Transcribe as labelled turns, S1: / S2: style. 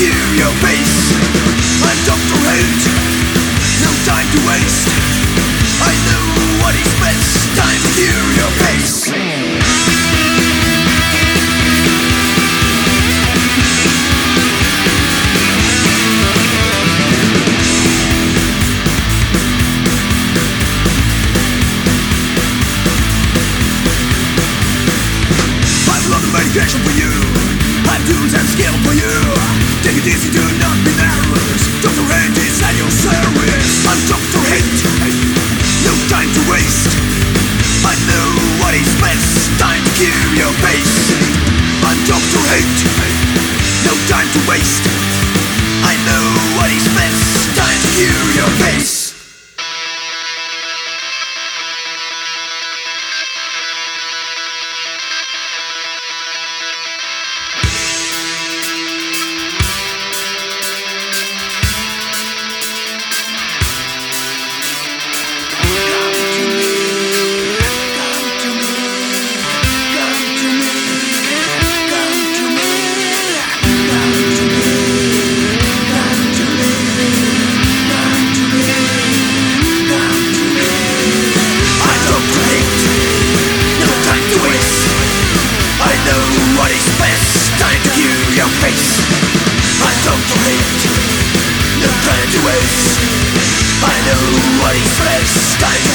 S1: your face I'm Dr. Hate No time to waste. I know what is best. Time to cure your face I've got the medication for you. I've tools and skill for you Take it easy, do not be nervous Dr. Hate is at your service I'm Dr. Hate No time to waste I know what is best Time to kill your face. I'm Dr. Hate No time to waste I know what is best Time to kill your face. everybody's face.